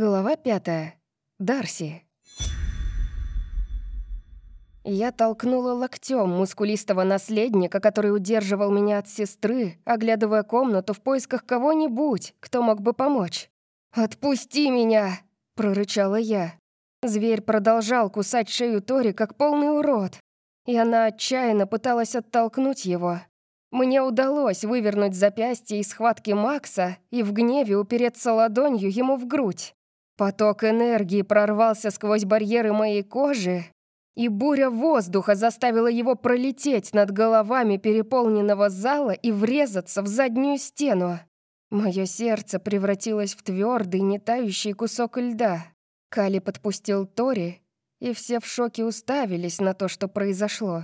Глава пятая. Дарси. Я толкнула локтем мускулистого наследника, который удерживал меня от сестры, оглядывая комнату в поисках кого-нибудь, кто мог бы помочь. «Отпусти меня!» — прорычала я. Зверь продолжал кусать шею Тори, как полный урод, и она отчаянно пыталась оттолкнуть его. Мне удалось вывернуть запястье из схватки Макса и в гневе упереться ладонью ему в грудь. Поток энергии прорвался сквозь барьеры моей кожи, и буря воздуха заставила его пролететь над головами переполненного зала и врезаться в заднюю стену. Мое сердце превратилось в твердый, нетающий кусок льда. Кали подпустил Тори, и все в шоке уставились на то, что произошло.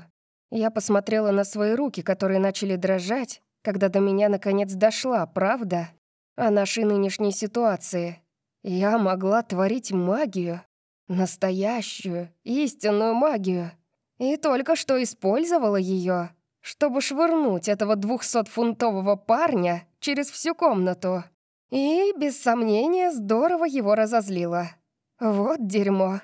Я посмотрела на свои руки, которые начали дрожать, когда до меня наконец дошла правда о нашей нынешней ситуации. Я могла творить магию. Настоящую, истинную магию. И только что использовала ее, чтобы швырнуть этого двухсотфунтового парня через всю комнату. И, без сомнения, здорово его разозлила. Вот дерьмо.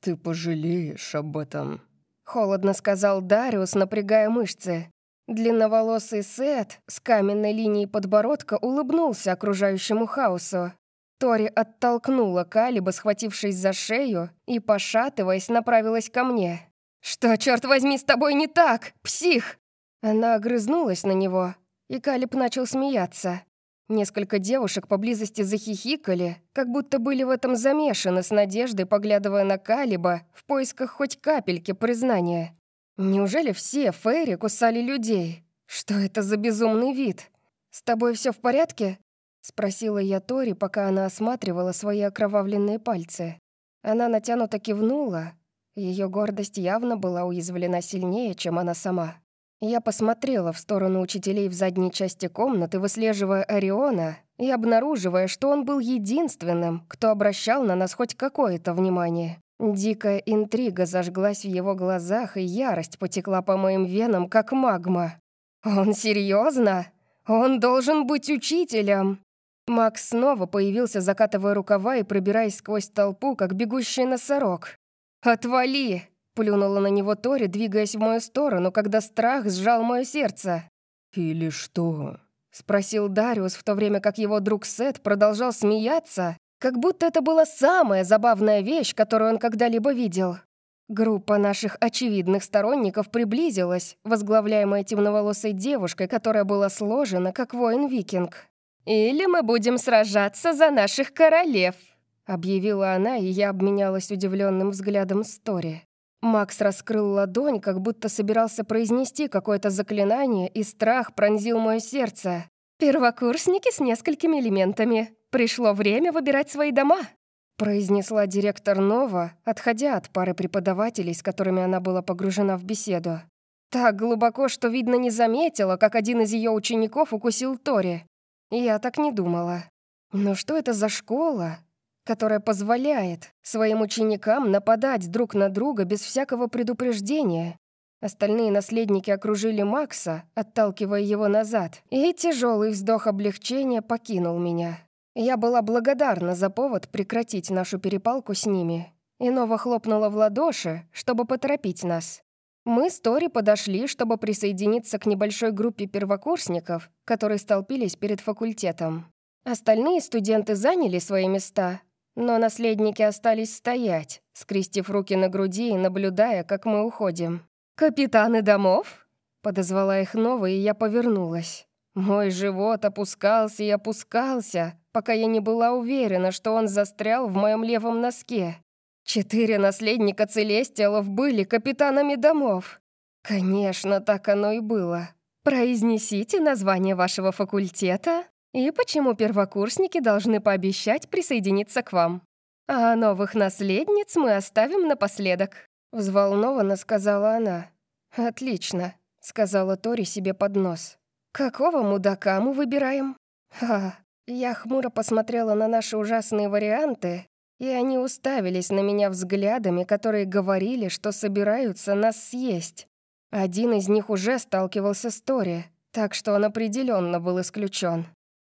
«Ты пожалеешь об этом», — холодно сказал Дариус, напрягая мышцы. Длинноволосый Сет с каменной линией подбородка улыбнулся окружающему хаосу. Тори оттолкнула Калиба, схватившись за шею, и, пошатываясь, направилась ко мне. «Что, черт возьми, с тобой не так, псих?» Она огрызнулась на него, и Калиб начал смеяться. Несколько девушек поблизости захихикали, как будто были в этом замешаны, с надеждой поглядывая на Калиба в поисках хоть капельки признания. Неужели все Фейри кусали людей? Что это за безумный вид? С тобой все в порядке? Спросила я Тори, пока она осматривала свои окровавленные пальцы. Она натянуто кивнула. Ее гордость явно была уязвлена сильнее, чем она сама. Я посмотрела в сторону учителей в задней части комнаты, выслеживая Ориона и обнаруживая, что он был единственным, кто обращал на нас хоть какое-то внимание. Дикая интрига зажглась в его глазах, и ярость потекла по моим венам, как магма. «Он серьезно? Он должен быть учителем!» Макс снова появился, закатывая рукава и пробираясь сквозь толпу, как бегущий носорог. «Отвали!» — плюнула на него Тори, двигаясь в мою сторону, когда страх сжал мое сердце. «Или что?» — спросил Дариус, в то время как его друг Сет продолжал смеяться, как будто это была самая забавная вещь, которую он когда-либо видел. Группа наших очевидных сторонников приблизилась, возглавляемая темноволосой девушкой, которая была сложена, как воин-викинг. «Или мы будем сражаться за наших королев», — объявила она, и я обменялась удивленным взглядом с Тори. Макс раскрыл ладонь, как будто собирался произнести какое-то заклинание, и страх пронзил мое сердце. «Первокурсники с несколькими элементами. Пришло время выбирать свои дома», — произнесла директор Нова, отходя от пары преподавателей, с которыми она была погружена в беседу. Так глубоко, что, видно, не заметила, как один из ее учеников укусил Тори. Я так не думала. Но что это за школа, которая позволяет своим ученикам нападать друг на друга без всякого предупреждения? Остальные наследники окружили Макса, отталкивая его назад, и тяжелый вздох облегчения покинул меня. Я была благодарна за повод прекратить нашу перепалку с ними. Инова хлопнула в ладоши, чтобы поторопить нас. Мы с Тори подошли, чтобы присоединиться к небольшой группе первокурсников, которые столпились перед факультетом. Остальные студенты заняли свои места, но наследники остались стоять, скрестив руки на груди и наблюдая, как мы уходим. «Капитаны домов?» — подозвала их Нова, и я повернулась. Мой живот опускался и опускался, пока я не была уверена, что он застрял в моем левом носке. Четыре наследника Целестиалов были капитанами домов. Конечно, так оно и было. Произнесите название вашего факультета и почему первокурсники должны пообещать присоединиться к вам. А новых наследниц мы оставим напоследок. Взволнованно сказала она. «Отлично», — сказала Тори себе под нос. «Какого мудака мы выбираем?» «Ха». Я хмуро посмотрела на наши ужасные варианты и они уставились на меня взглядами, которые говорили, что собираются нас съесть. Один из них уже сталкивался с Тори, так что он определенно был исключен.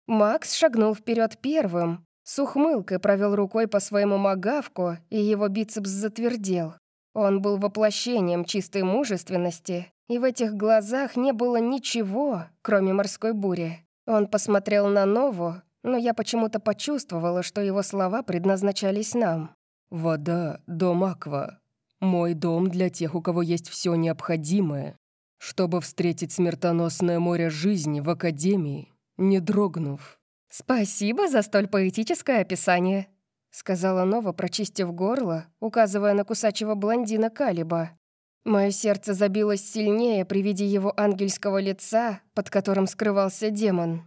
Макс шагнул вперед первым, С ухмылкой провел рукой по своему магавку, и его бицепс затвердел. Он был воплощением чистой мужественности, и в этих глазах не было ничего, кроме морской бури. Он посмотрел на Нову, но я почему-то почувствовала, что его слова предназначались нам. «Вода — дом Аква. Мой дом для тех, у кого есть все необходимое, чтобы встретить смертоносное море жизни в Академии, не дрогнув». «Спасибо за столь поэтическое описание», — сказала Нова, прочистив горло, указывая на кусачего блондина Калиба. Мое сердце забилось сильнее при виде его ангельского лица, под которым скрывался демон.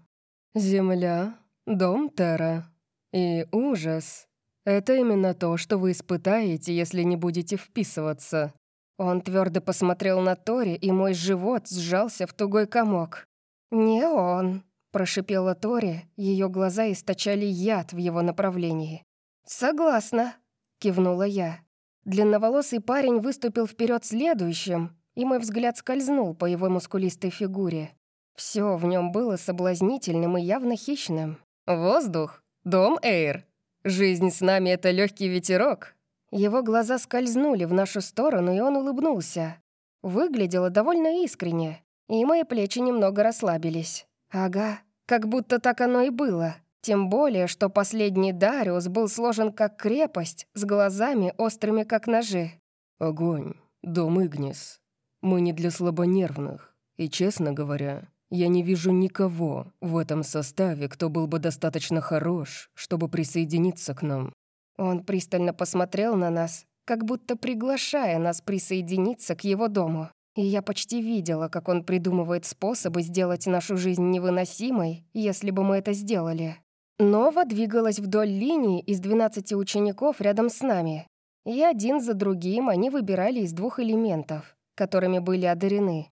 «Земля, дом Терра и ужас — это именно то, что вы испытаете, если не будете вписываться». Он твердо посмотрел на Тори, и мой живот сжался в тугой комок. «Не он», — прошипела Тори, ее глаза источали яд в его направлении. «Согласна», — кивнула я. Длинноволосый парень выступил вперед следующим, и мой взгляд скользнул по его мускулистой фигуре. Все в нем было соблазнительным и явно хищным. «Воздух, дом Эйр. Жизнь с нами — это легкий ветерок». Его глаза скользнули в нашу сторону, и он улыбнулся. Выглядело довольно искренне, и мои плечи немного расслабились. Ага, как будто так оно и было. Тем более, что последний Дариус был сложен как крепость, с глазами острыми как ножи. «Огонь, дом Игнис. Мы не для слабонервных. И, честно говоря, я не вижу никого в этом составе, кто был бы достаточно хорош, чтобы присоединиться к нам». Он пристально посмотрел на нас, как будто приглашая нас присоединиться к его дому. И я почти видела, как он придумывает способы сделать нашу жизнь невыносимой, если бы мы это сделали. Нова двигалась вдоль линии из 12 учеников рядом с нами, и один за другим они выбирали из двух элементов, которыми были одарены,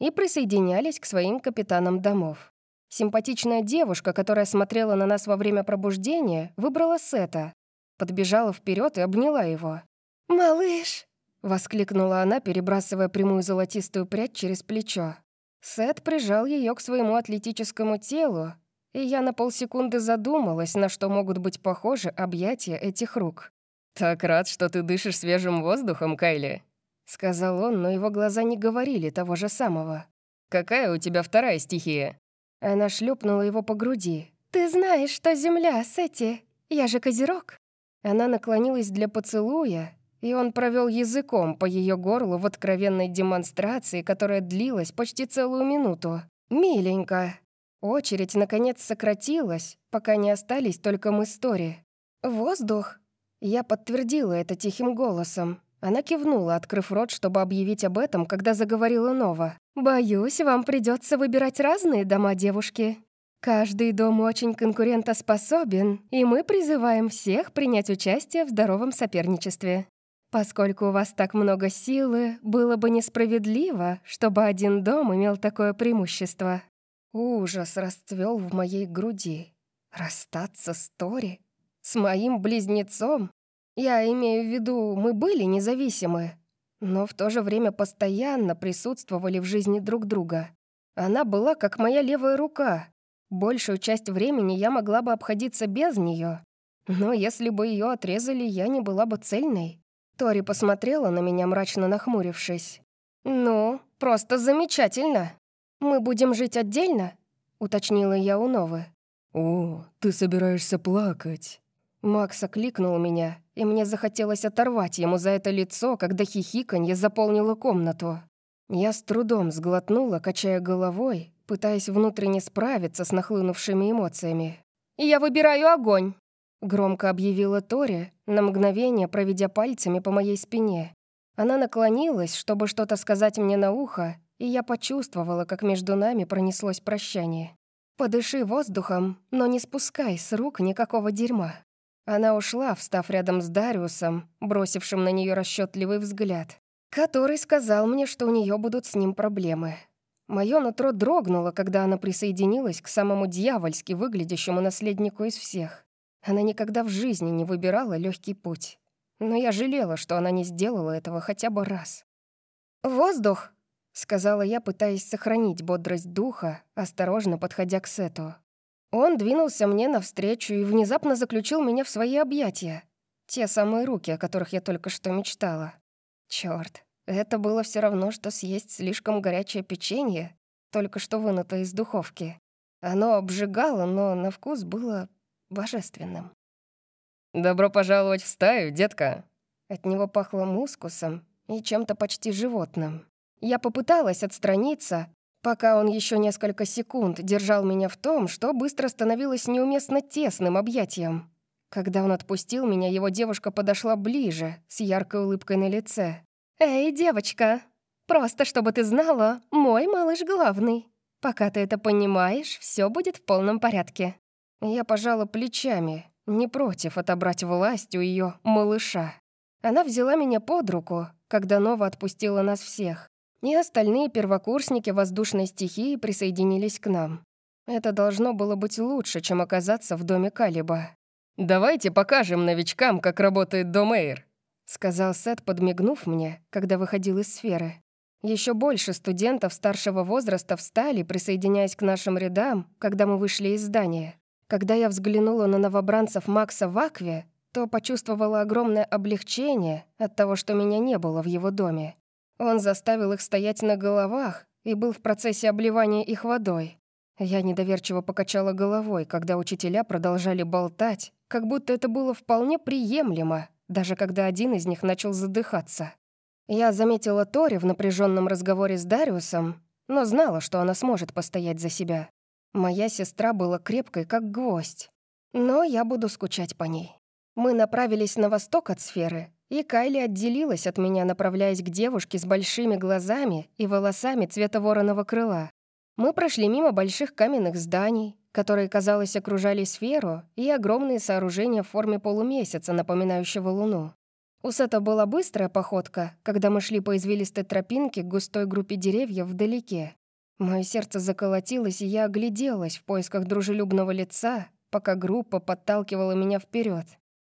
и присоединялись к своим капитанам домов. Симпатичная девушка, которая смотрела на нас во время пробуждения, выбрала Сета, подбежала вперед и обняла его. «Малыш!» — воскликнула она, перебрасывая прямую золотистую прядь через плечо. Сет прижал ее к своему атлетическому телу, и я на полсекунды задумалась, на что могут быть похожи объятия этих рук. «Так рад, что ты дышишь свежим воздухом, Кайли», — сказал он, но его глаза не говорили того же самого. «Какая у тебя вторая стихия?» Она шлепнула его по груди. «Ты знаешь, что земля, Сети. Я же козерог». Она наклонилась для поцелуя, и он провел языком по ее горлу в откровенной демонстрации, которая длилась почти целую минуту. «Миленько», Очередь, наконец, сократилась, пока не остались только мы с Тори. «Воздух?» Я подтвердила это тихим голосом. Она кивнула, открыв рот, чтобы объявить об этом, когда заговорила Нова. «Боюсь, вам придется выбирать разные дома, девушки. Каждый дом очень конкурентоспособен, и мы призываем всех принять участие в здоровом соперничестве. Поскольку у вас так много силы, было бы несправедливо, чтобы один дом имел такое преимущество. Ужас расцвел в моей груди. Расстаться с Тори? С моим близнецом? Я имею в виду, мы были независимы, но в то же время постоянно присутствовали в жизни друг друга. Она была как моя левая рука. Большую часть времени я могла бы обходиться без нее. Но если бы ее отрезали, я не была бы цельной. Тори посмотрела на меня, мрачно нахмурившись. «Ну, просто замечательно!» «Мы будем жить отдельно?» — уточнила я у Новы. «О, ты собираешься плакать?» Макс окликнул меня, и мне захотелось оторвать ему за это лицо, когда хихиканье заполнило комнату. Я с трудом сглотнула, качая головой, пытаясь внутренне справиться с нахлынувшими эмоциями. «Я выбираю огонь!» — громко объявила Тори, на мгновение проведя пальцами по моей спине. Она наклонилась, чтобы что-то сказать мне на ухо, и я почувствовала, как между нами пронеслось прощание. «Подыши воздухом, но не спускай с рук никакого дерьма». Она ушла, встав рядом с Дариусом, бросившим на нее расчетливый взгляд, который сказал мне, что у нее будут с ним проблемы. Мое нутро дрогнуло, когда она присоединилась к самому дьявольски выглядящему наследнику из всех. Она никогда в жизни не выбирала легкий путь. Но я жалела, что она не сделала этого хотя бы раз. «Воздух!» сказала я, пытаясь сохранить бодрость духа, осторожно подходя к Сету. Он двинулся мне навстречу и внезапно заключил меня в свои объятия. Те самые руки, о которых я только что мечтала. Чёрт, это было все равно, что съесть слишком горячее печенье, только что вынутое из духовки. Оно обжигало, но на вкус было божественным. «Добро пожаловать в стаю, детка!» От него пахло мускусом и чем-то почти животным. Я попыталась отстраниться, пока он еще несколько секунд держал меня в том, что быстро становилось неуместно тесным объятием. Когда он отпустил меня, его девушка подошла ближе, с яркой улыбкой на лице. «Эй, девочка, просто чтобы ты знала, мой малыш главный. Пока ты это понимаешь, все будет в полном порядке». Я пожала плечами, не против отобрать власть у ее малыша. Она взяла меня под руку, когда Нова отпустила нас всех и остальные первокурсники воздушной стихии присоединились к нам. Это должно было быть лучше, чем оказаться в доме Калиба. «Давайте покажем новичкам, как работает Домейр», — сказал Сет, подмигнув мне, когда выходил из сферы. Еще больше студентов старшего возраста встали, присоединяясь к нашим рядам, когда мы вышли из здания. Когда я взглянула на новобранцев Макса в Акве, то почувствовала огромное облегчение от того, что меня не было в его доме. Он заставил их стоять на головах и был в процессе обливания их водой. Я недоверчиво покачала головой, когда учителя продолжали болтать, как будто это было вполне приемлемо, даже когда один из них начал задыхаться. Я заметила Тори в напряженном разговоре с Дариусом, но знала, что она сможет постоять за себя. Моя сестра была крепкой, как гвоздь. Но я буду скучать по ней. Мы направились на восток от сферы, и Кайли отделилась от меня, направляясь к девушке с большими глазами и волосами цвета вороного крыла. Мы прошли мимо больших каменных зданий, которые, казалось, окружали сферу, и огромные сооружения в форме полумесяца, напоминающего луну. У Сета была быстрая походка, когда мы шли по извилистой тропинке к густой группе деревьев вдалеке. Мое сердце заколотилось, и я огляделась в поисках дружелюбного лица, пока группа подталкивала меня вперед.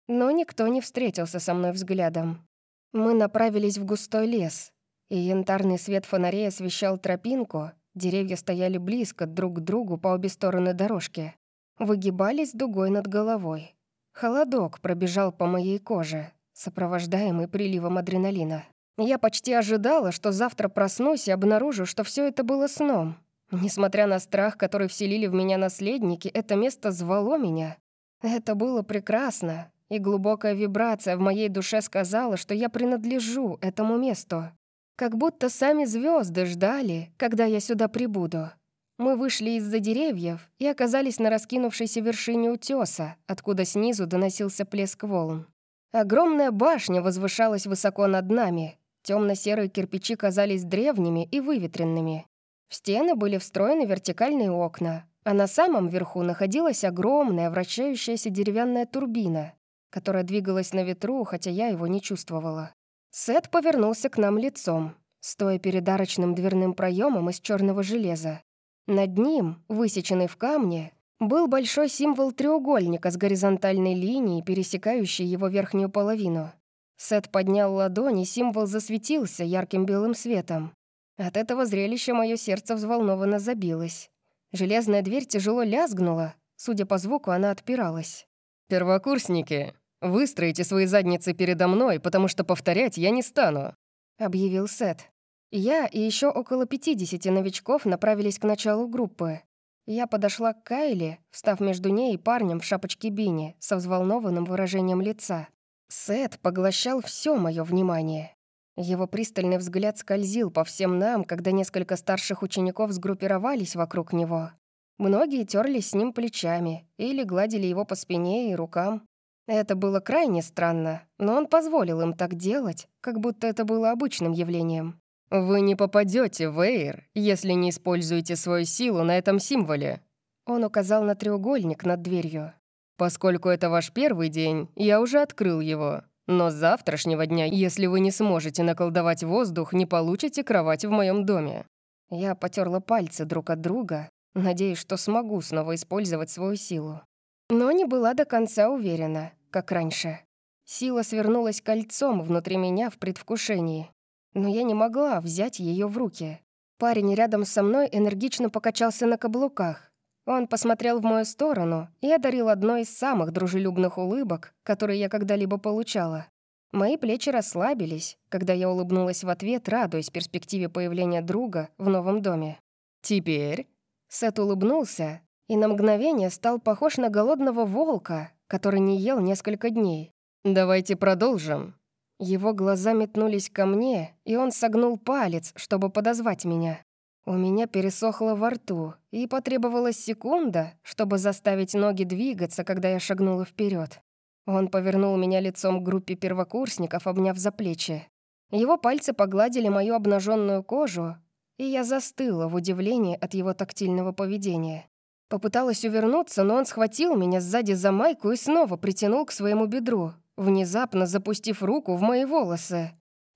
Но никто не встретился со мной взглядом. Мы направились в густой лес, и янтарный свет фонарей освещал тропинку, деревья стояли близко друг к другу по обе стороны дорожки. Выгибались дугой над головой. Холодок пробежал по моей коже, сопровождаемый приливом адреналина. Я почти ожидала, что завтра проснусь и обнаружу, что все это было сном. Несмотря на страх, который вселили в меня наследники, это место звало меня. Это было прекрасно, и глубокая вибрация в моей душе сказала, что я принадлежу этому месту. Как будто сами звезды ждали, когда я сюда прибуду. Мы вышли из-за деревьев и оказались на раскинувшейся вершине утеса, откуда снизу доносился плеск волн. Огромная башня возвышалась высоко над нами. Темно-серые кирпичи казались древними и выветренными. В стены были встроены вертикальные окна, а на самом верху находилась огромная вращающаяся деревянная турбина, которая двигалась на ветру, хотя я его не чувствовала. Сет повернулся к нам лицом, стоя перед арочным дверным проемом из черного железа. Над ним, высеченный в камне, был большой символ треугольника с горизонтальной линией, пересекающей его верхнюю половину. Сет поднял ладонь, и символ засветился ярким белым светом. От этого зрелища мое сердце взволнованно забилось. Железная дверь тяжело лязгнула, судя по звуку, она отпиралась. «Первокурсники, Выстроите свои задницы передо мной, потому что повторять я не стану», — объявил Сет. Я и еще около 50 новичков направились к началу группы. Я подошла к Кайле, встав между ней и парнем в шапочке Бини со взволнованным выражением лица. Сет поглощал все мое внимание. Его пристальный взгляд скользил по всем нам, когда несколько старших учеников сгруппировались вокруг него. Многие терлись с ним плечами или гладили его по спине и рукам. Это было крайне странно, но он позволил им так делать, как будто это было обычным явлением. «Вы не попадете в Эйр, если не используете свою силу на этом символе». Он указал на треугольник над дверью. «Поскольку это ваш первый день, я уже открыл его. Но с завтрашнего дня, если вы не сможете наколдовать воздух, не получите кровать в моем доме». Я потерла пальцы друг от друга, надеясь, что смогу снова использовать свою силу. Но не была до конца уверена, как раньше. Сила свернулась кольцом внутри меня в предвкушении. Но я не могла взять ее в руки. Парень рядом со мной энергично покачался на каблуках. Он посмотрел в мою сторону и одарил одной из самых дружелюбных улыбок, которые я когда-либо получала. Мои плечи расслабились, когда я улыбнулась в ответ, радуясь перспективе появления друга в новом доме. «Теперь...» Сет улыбнулся и на мгновение стал похож на голодного волка, который не ел несколько дней. «Давайте продолжим». Его глаза метнулись ко мне, и он согнул палец, чтобы подозвать меня. У меня пересохло во рту, и потребовалась секунда, чтобы заставить ноги двигаться, когда я шагнула вперед. Он повернул меня лицом к группе первокурсников, обняв за плечи. Его пальцы погладили мою обнаженную кожу, и я застыла в удивлении от его тактильного поведения. Попыталась увернуться, но он схватил меня сзади за майку и снова притянул к своему бедру, внезапно запустив руку в мои волосы.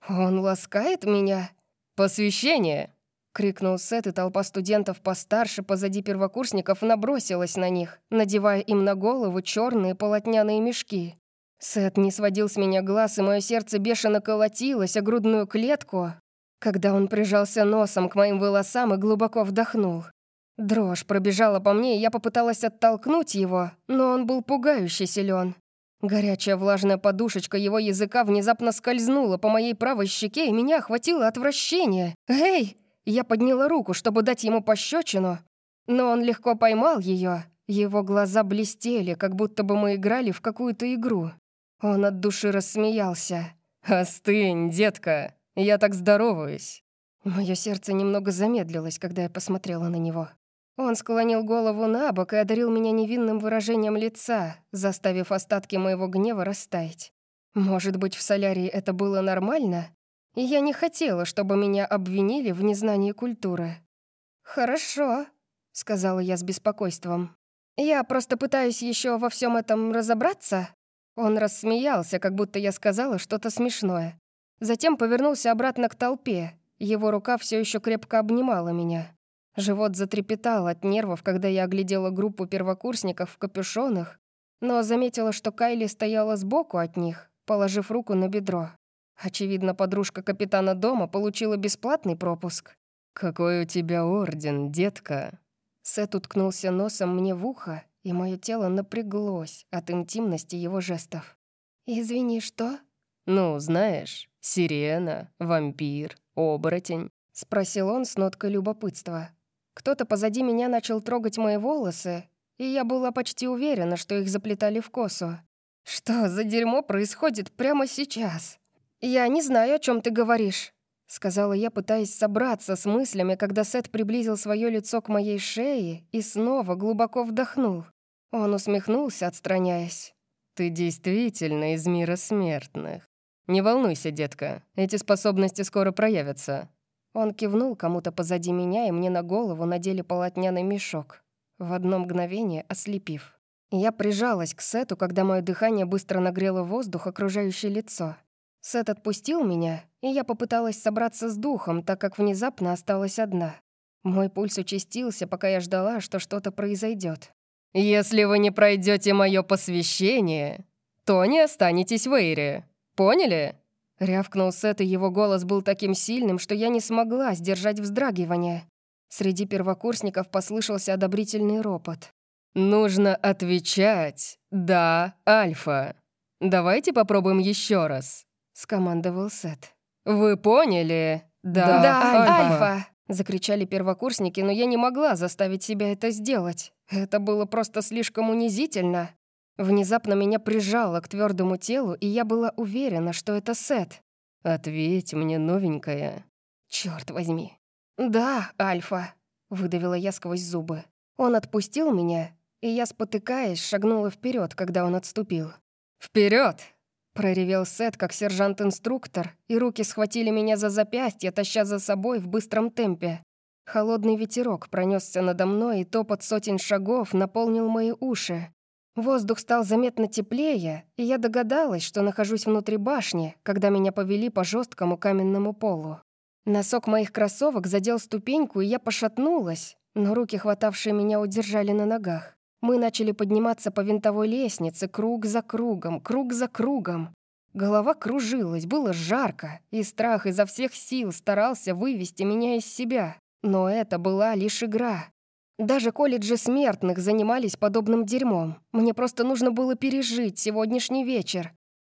«Он ласкает меня?» «Посвящение!» — крикнул Сет, и толпа студентов постарше позади первокурсников набросилась на них, надевая им на голову черные полотняные мешки. Сет не сводил с меня глаз, и мое сердце бешено колотилось о грудную клетку, когда он прижался носом к моим волосам и глубоко вдохнул. Дрожь пробежала по мне, и я попыталась оттолкнуть его, но он был пугающе силен. Горячая влажная подушечка его языка внезапно скользнула по моей правой щеке, и меня охватило отвращение. «Эй!» Я подняла руку, чтобы дать ему пощечину, но он легко поймал ее. Его глаза блестели, как будто бы мы играли в какую-то игру. Он от души рассмеялся. «Остынь, детка, я так здороваюсь». Мое сердце немного замедлилось, когда я посмотрела на него. Он склонил голову на бок и одарил меня невинным выражением лица, заставив остатки моего гнева растаять. Может быть, в солярии это было нормально? И я не хотела, чтобы меня обвинили в незнании культуры. «Хорошо», — сказала я с беспокойством. «Я просто пытаюсь еще во всем этом разобраться». Он рассмеялся, как будто я сказала что-то смешное. Затем повернулся обратно к толпе. Его рука все еще крепко обнимала меня. Живот затрепетал от нервов, когда я оглядела группу первокурсников в капюшонах, но заметила, что Кайли стояла сбоку от них, положив руку на бедро. Очевидно, подружка капитана дома получила бесплатный пропуск. «Какой у тебя орден, детка?» Сет уткнулся носом мне в ухо, и мое тело напряглось от интимности его жестов. «Извини, что?» «Ну, знаешь, сирена, вампир, оборотень», — спросил он с ноткой любопытства. Кто-то позади меня начал трогать мои волосы, и я была почти уверена, что их заплетали в косу. Что за дерьмо происходит прямо сейчас? Я не знаю, о чем ты говоришь, сказала я, пытаясь собраться с мыслями, когда Сет приблизил свое лицо к моей шее и снова глубоко вдохнул. Он усмехнулся, отстраняясь. «Ты действительно из мира смертных. Не волнуйся, детка, эти способности скоро проявятся. Он кивнул кому-то позади меня, и мне на голову надели полотняный мешок, в одно мгновение ослепив. Я прижалась к Сету, когда мое дыхание быстро нагрело воздух, окружающее лицо. Сет отпустил меня, и я попыталась собраться с духом, так как внезапно осталась одна. Мой пульс участился, пока я ждала, что что-то произойдет. «Если вы не пройдете мое посвящение, то не останетесь в Эйре. Поняли?» Рявкнул Сет, и его голос был таким сильным, что я не смогла сдержать вздрагивание. Среди первокурсников послышался одобрительный ропот. «Нужно отвечать. Да, Альфа. Давайте попробуем еще раз», — скомандовал Сет. «Вы поняли? Да, да Альфа. Альфа!» — закричали первокурсники, но я не могла заставить себя это сделать. Это было просто слишком унизительно. Внезапно меня прижало к твердому телу, и я была уверена, что это Сет. «Ответь мне, новенькая». Черт возьми». «Да, Альфа», — выдавила я сквозь зубы. Он отпустил меня, и я, спотыкаясь, шагнула вперед, когда он отступил. Вперед! проревел Сет, как сержант-инструктор, и руки схватили меня за запястье, таща за собой в быстром темпе. Холодный ветерок пронесся надо мной, и топот сотен шагов наполнил мои уши. Воздух стал заметно теплее, и я догадалась, что нахожусь внутри башни, когда меня повели по жесткому каменному полу. Носок моих кроссовок задел ступеньку, и я пошатнулась, но руки, хватавшие меня, удержали на ногах. Мы начали подниматься по винтовой лестнице, круг за кругом, круг за кругом. Голова кружилась, было жарко, и страх изо всех сил старался вывести меня из себя. Но это была лишь игра. Даже колледжи смертных занимались подобным дерьмом. Мне просто нужно было пережить сегодняшний вечер,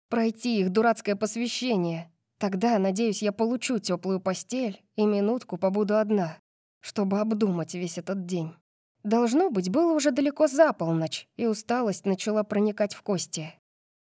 пройти их дурацкое посвящение. Тогда, надеюсь, я получу теплую постель и минутку побуду одна, чтобы обдумать весь этот день. Должно быть, было уже далеко за полночь, и усталость начала проникать в кости.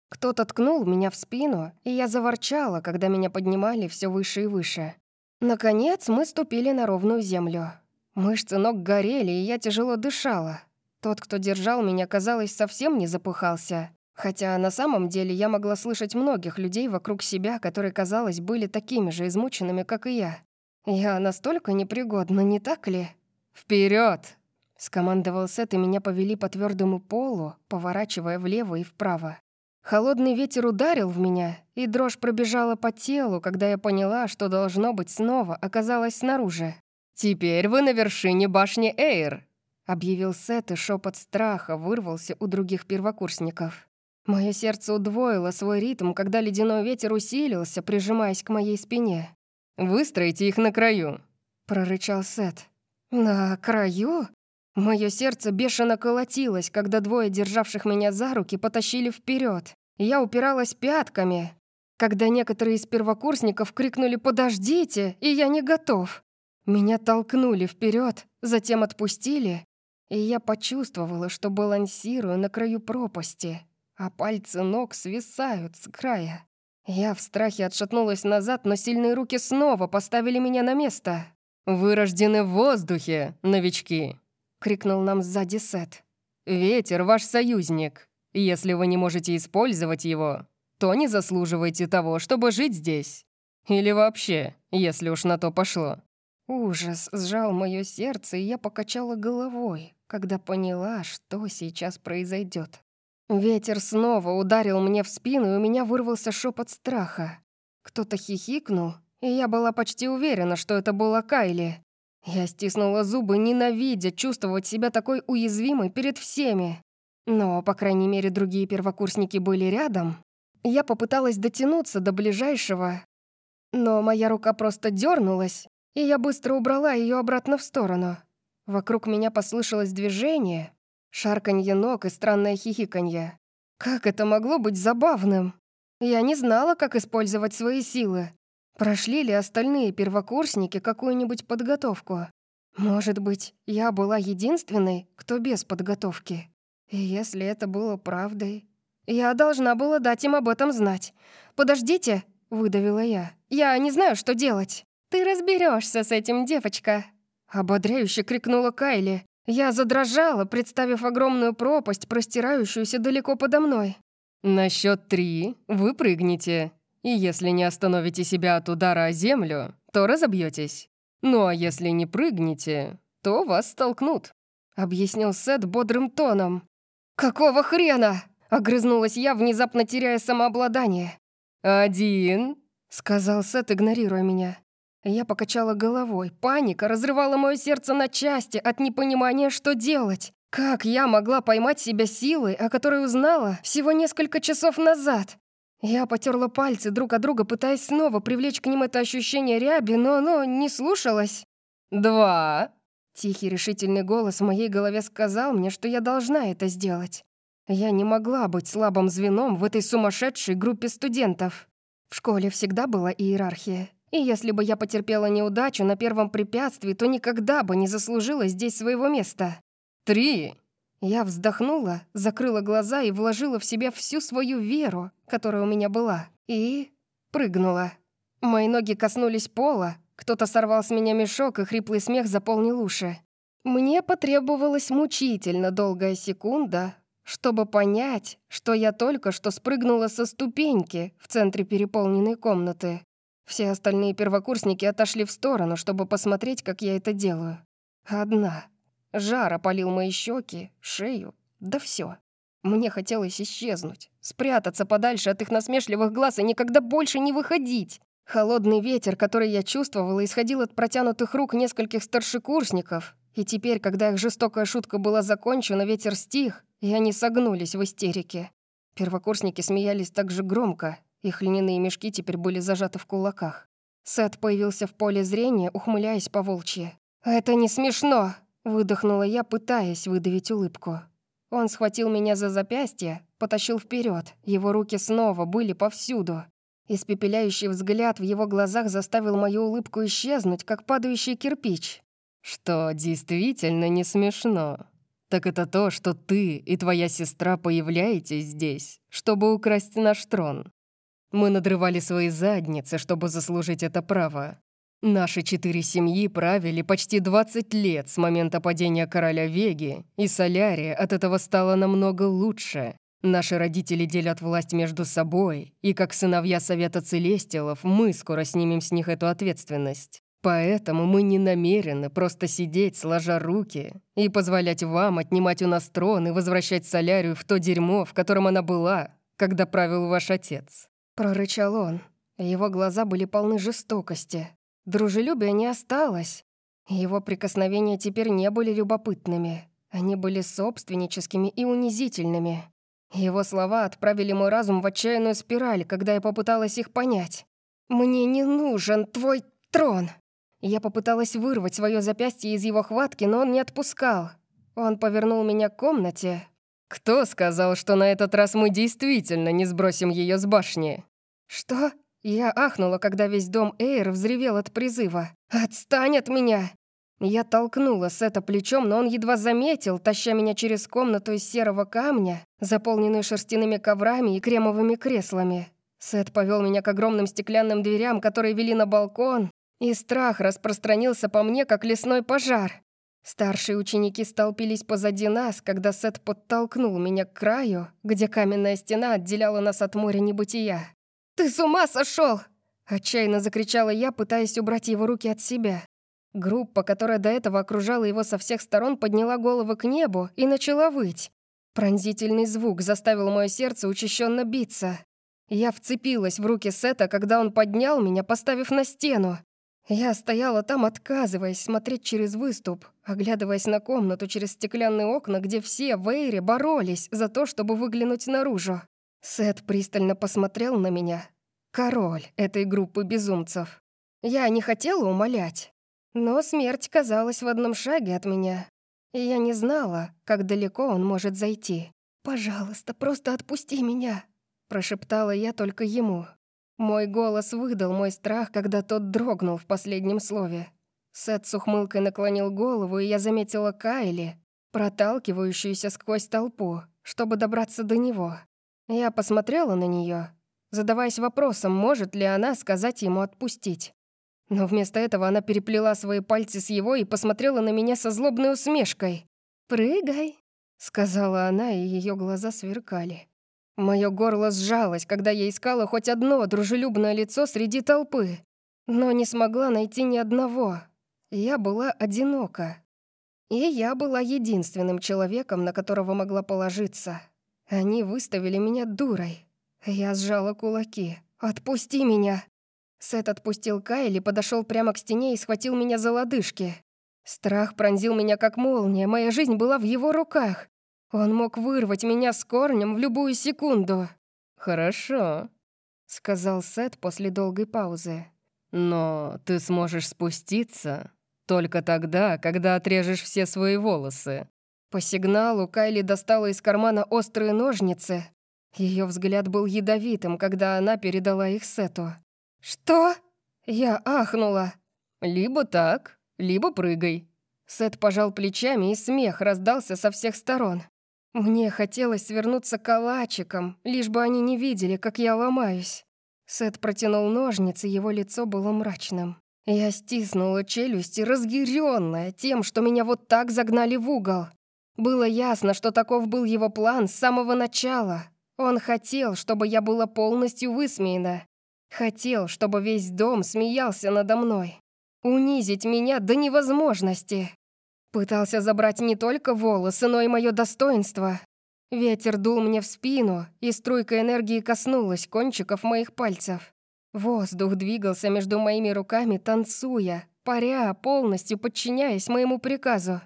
Кто-то ткнул меня в спину, и я заворчала, когда меня поднимали все выше и выше. Наконец мы ступили на ровную землю. Мышцы ног горели, и я тяжело дышала. Тот, кто держал меня, казалось, совсем не запыхался. Хотя на самом деле я могла слышать многих людей вокруг себя, которые, казалось, были такими же измученными, как и я. Я настолько непригодна, не так ли? Вперед! скомандовал Сет, и меня повели по твердому полу, поворачивая влево и вправо. Холодный ветер ударил в меня, и дрожь пробежала по телу, когда я поняла, что должно быть снова оказалась снаружи. «Теперь вы на вершине башни Эйр», — объявил Сет, и шепот страха вырвался у других первокурсников. Мое сердце удвоило свой ритм, когда ледяной ветер усилился, прижимаясь к моей спине. «Выстройте их на краю», — прорычал Сет. «На краю?» Мое сердце бешено колотилось, когда двое державших меня за руки потащили вперед. Я упиралась пятками, когда некоторые из первокурсников крикнули «Подождите!» и я не готов. Меня толкнули вперед, затем отпустили, и я почувствовала, что балансирую на краю пропасти, а пальцы ног свисают с края. Я в страхе отшатнулась назад, но сильные руки снова поставили меня на место. «Вы рождены в воздухе, новички!» — крикнул нам сзади Сет. «Ветер — ваш союзник. Если вы не можете использовать его, то не заслуживаете того, чтобы жить здесь. Или вообще, если уж на то пошло». Ужас сжал мое сердце, и я покачала головой, когда поняла, что сейчас произойдет. Ветер снова ударил мне в спину, и у меня вырвался шепот страха. Кто-то хихикнул, и я была почти уверена, что это была Кайли. Я стиснула зубы, ненавидя чувствовать себя такой уязвимой перед всеми. Но, по крайней мере, другие первокурсники были рядом. Я попыталась дотянуться до ближайшего, но моя рука просто дернулась, и я быстро убрала ее обратно в сторону. Вокруг меня послышалось движение, шарканье ног и странное хихиканье. Как это могло быть забавным? Я не знала, как использовать свои силы. Прошли ли остальные первокурсники какую-нибудь подготовку? Может быть, я была единственной, кто без подготовки? И если это было правдой, я должна была дать им об этом знать. «Подождите», — выдавила я. «Я не знаю, что делать». «Ты разберешься с этим, девочка!» Ободряюще крикнула Кайли. Я задрожала, представив огромную пропасть, простирающуюся далеко подо мной. «На счет три вы прыгнете, и если не остановите себя от удара о землю, то разобьетесь. Ну а если не прыгнете, то вас столкнут», — объяснил Сет бодрым тоном. «Какого хрена?» — огрызнулась я, внезапно теряя самообладание. «Один», — сказал Сет, игнорируя меня. Я покачала головой. Паника разрывала мое сердце на части от непонимания, что делать. Как я могла поймать себя силой, о которой узнала всего несколько часов назад? Я потерла пальцы друг от друга, пытаясь снова привлечь к ним это ощущение ряби, но оно не слушалось. «Два!» Тихий решительный голос в моей голове сказал мне, что я должна это сделать. Я не могла быть слабым звеном в этой сумасшедшей группе студентов. В школе всегда была иерархия. И если бы я потерпела неудачу на первом препятствии, то никогда бы не заслужила здесь своего места. «Три!» Я вздохнула, закрыла глаза и вложила в себя всю свою веру, которая у меня была, и прыгнула. Мои ноги коснулись пола, кто-то сорвал с меня мешок, и хриплый смех заполнил уши. Мне потребовалась мучительно долгая секунда, чтобы понять, что я только что спрыгнула со ступеньки в центре переполненной комнаты. Все остальные первокурсники отошли в сторону, чтобы посмотреть, как я это делаю. Одна. Жар опалил мои щеки, шею, да все. Мне хотелось исчезнуть, спрятаться подальше от их насмешливых глаз и никогда больше не выходить. Холодный ветер, который я чувствовала, исходил от протянутых рук нескольких старшекурсников. И теперь, когда их жестокая шутка была закончена, ветер стих, и они согнулись в истерике. Первокурсники смеялись так же громко, их льняные мешки теперь были зажаты в кулаках. Сет появился в поле зрения, ухмыляясь по волчьи. «Это не смешно!» — Выдохнула я, пытаясь выдавить улыбку. Он схватил меня за запястье, потащил вперед. Его руки снова были повсюду. Испепеляющий взгляд в его глазах заставил мою улыбку исчезнуть, как падающий кирпич. «Что действительно не смешно, так это то, что ты и твоя сестра появляетесь здесь, чтобы украсть наш трон. Мы надрывали свои задницы, чтобы заслужить это право. Наши четыре семьи правили почти 20 лет с момента падения короля Веги, и Солярия от этого стало намного лучше. Наши родители делят власть между собой, и как сыновья Совета Целестилов мы скоро снимем с них эту ответственность. Поэтому мы не намерены просто сидеть, сложа руки, и позволять вам отнимать у нас трон и возвращать Солярию в то дерьмо, в котором она была, когда правил ваш отец». Прорычал он. Его глаза были полны жестокости. Дружелюбия не осталось. Его прикосновения теперь не были любопытными. Они были собственническими и унизительными. Его слова отправили мой разум в отчаянную спираль, когда я попыталась их понять. «Мне не нужен твой трон!» Я попыталась вырвать свое запястье из его хватки, но он не отпускал. Он повернул меня к комнате. «Кто сказал, что на этот раз мы действительно не сбросим ее с башни?» «Что?» Я ахнула, когда весь дом Эйр взревел от призыва. «Отстань от меня!» Я толкнула Сета плечом, но он едва заметил, таща меня через комнату из серого камня, заполненную шерстяными коврами и кремовыми креслами. Сет повел меня к огромным стеклянным дверям, которые вели на балкон, и страх распространился по мне, как лесной пожар. Старшие ученики столпились позади нас, когда Сет подтолкнул меня к краю, где каменная стена отделяла нас от моря небытия. «Ты с ума сошел! Отчаянно закричала я, пытаясь убрать его руки от себя. Группа, которая до этого окружала его со всех сторон, подняла головы к небу и начала выть. Пронзительный звук заставил мое сердце учащенно биться. Я вцепилась в руки Сета, когда он поднял меня, поставив на стену. Я стояла там, отказываясь смотреть через выступ, оглядываясь на комнату через стеклянные окна, где все в Эйре боролись за то, чтобы выглянуть наружу. Сет пристально посмотрел на меня. Король этой группы безумцев. Я не хотела умолять, но смерть казалась в одном шаге от меня, и я не знала, как далеко он может зайти. «Пожалуйста, просто отпусти меня», — прошептала я только ему. Мой голос выдал мой страх, когда тот дрогнул в последнем слове. Сет с ухмылкой наклонил голову, и я заметила Кайли, проталкивающуюся сквозь толпу, чтобы добраться до него. Я посмотрела на нее, задаваясь вопросом, может ли она сказать ему отпустить. Но вместо этого она переплела свои пальцы с его и посмотрела на меня со злобной усмешкой. «Прыгай», — сказала она, и ее глаза сверкали. Мое горло сжалось, когда я искала хоть одно дружелюбное лицо среди толпы, но не смогла найти ни одного. Я была одинока. И я была единственным человеком, на которого могла положиться. Они выставили меня дурой. Я сжала кулаки. «Отпусти меня!» Сет отпустил Кайли, подошел прямо к стене и схватил меня за лодыжки. Страх пронзил меня как молния, моя жизнь была в его руках. Он мог вырвать меня с корнем в любую секунду. «Хорошо», — сказал Сет после долгой паузы. «Но ты сможешь спуститься только тогда, когда отрежешь все свои волосы». По сигналу Кайли достала из кармана острые ножницы. Ее взгляд был ядовитым, когда она передала их Сету. «Что?» Я ахнула. «Либо так, либо прыгай». Сет пожал плечами, и смех раздался со всех сторон. Мне хотелось свернуться калачиком, лишь бы они не видели, как я ломаюсь. Сет протянул ножницы, его лицо было мрачным. Я стиснула челюсти, разъяренная тем, что меня вот так загнали в угол. Было ясно, что таков был его план с самого начала. Он хотел, чтобы я была полностью высмеяна. Хотел, чтобы весь дом смеялся надо мной. Унизить меня до невозможности. Пытался забрать не только волосы, но и мое достоинство. Ветер дул мне в спину, и струйка энергии коснулась кончиков моих пальцев. Воздух двигался между моими руками, танцуя, паря, полностью подчиняясь моему приказу.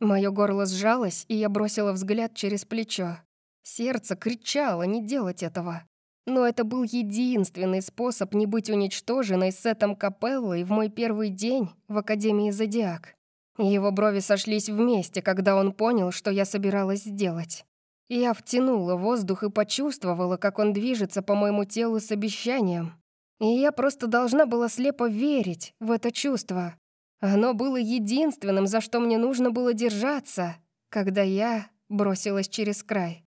Мое горло сжалось, и я бросила взгляд через плечо. Сердце кричало не делать этого. Но это был единственный способ не быть уничтоженной Сетом Капеллой в мой первый день в Академии Зодиак. Его брови сошлись вместе, когда он понял, что я собиралась сделать. Я втянула воздух и почувствовала, как он движется по моему телу с обещанием. И я просто должна была слепо верить в это чувство. Оно было единственным, за что мне нужно было держаться, когда я бросилась через край.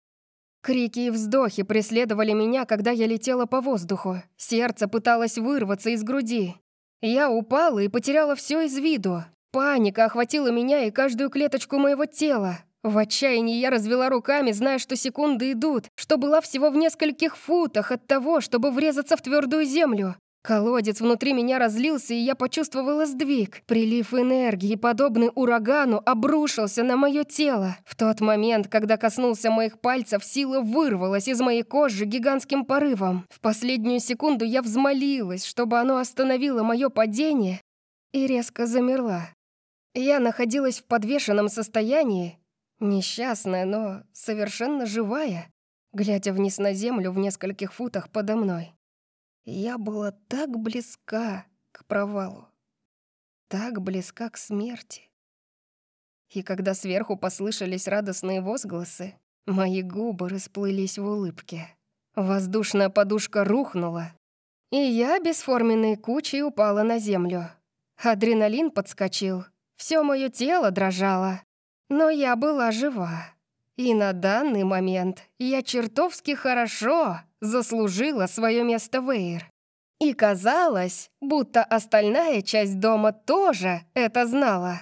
Крики и вздохи преследовали меня, когда я летела по воздуху. Сердце пыталось вырваться из груди. Я упала и потеряла все из виду. Паника охватила меня и каждую клеточку моего тела. В отчаянии я развела руками, зная, что секунды идут, что была всего в нескольких футах от того, чтобы врезаться в твердую землю. Колодец внутри меня разлился, и я почувствовала сдвиг. Прилив энергии, подобный урагану, обрушился на мое тело. В тот момент, когда коснулся моих пальцев, сила вырвалась из моей кожи гигантским порывом. В последнюю секунду я взмолилась, чтобы оно остановило мое падение, и резко замерла. Я находилась в подвешенном состоянии, несчастная, но совершенно живая, глядя вниз на землю в нескольких футах подо мной. Я была так близка к провалу, так близка к смерти. И когда сверху послышались радостные возгласы, мои губы расплылись в улыбке. Воздушная подушка рухнула, и я бесформенной кучей упала на землю. Адреналин подскочил, все мое тело дрожало, но я была жива. И на данный момент я чертовски хорошо заслужила свое место в Эйр. И казалось, будто остальная часть дома тоже это знала.